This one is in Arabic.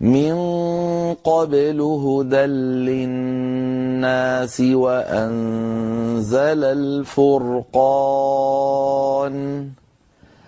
من قبل هدى للناس وأنزل الفرقان.